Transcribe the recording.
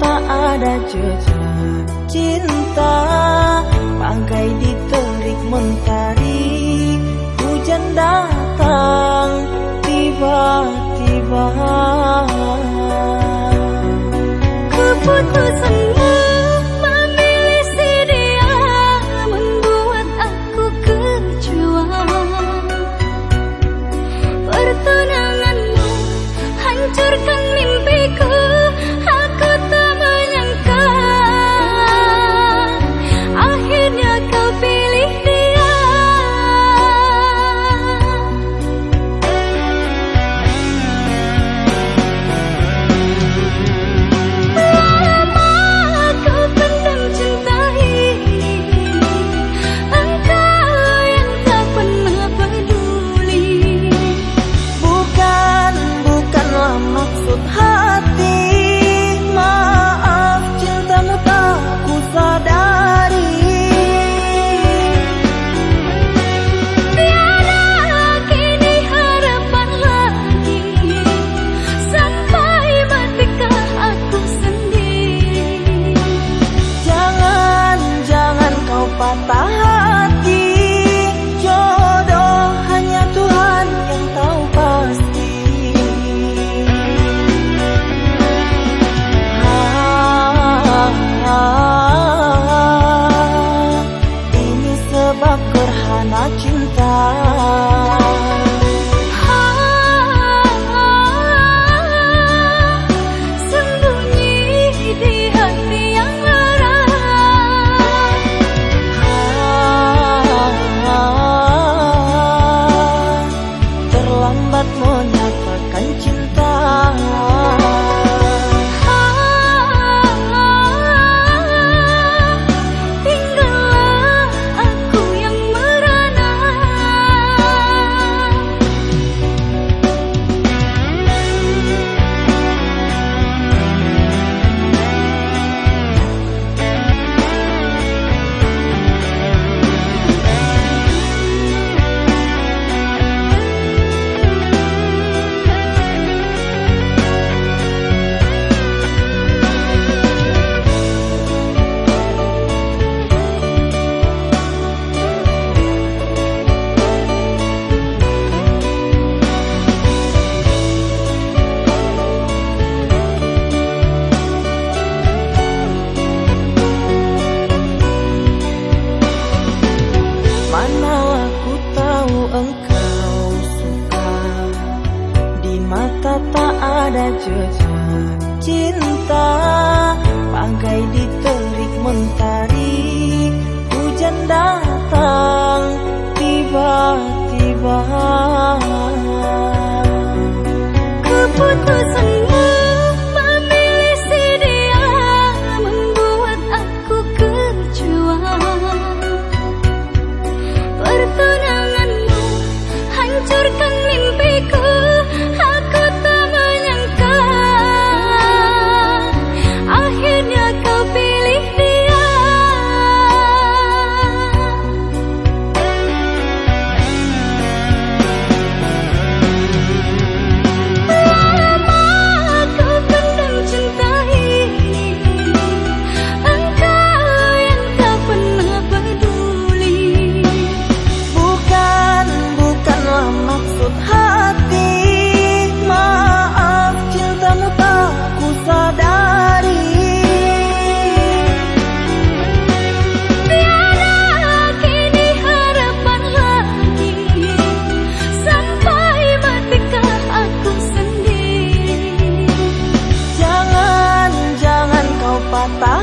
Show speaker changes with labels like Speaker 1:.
Speaker 1: tak ada jejak cinta. Bangkai diterik mentari Hujan datang tiba-tiba
Speaker 2: papá.
Speaker 1: Ada jejak cinta? Bangkai diterik mentari papá.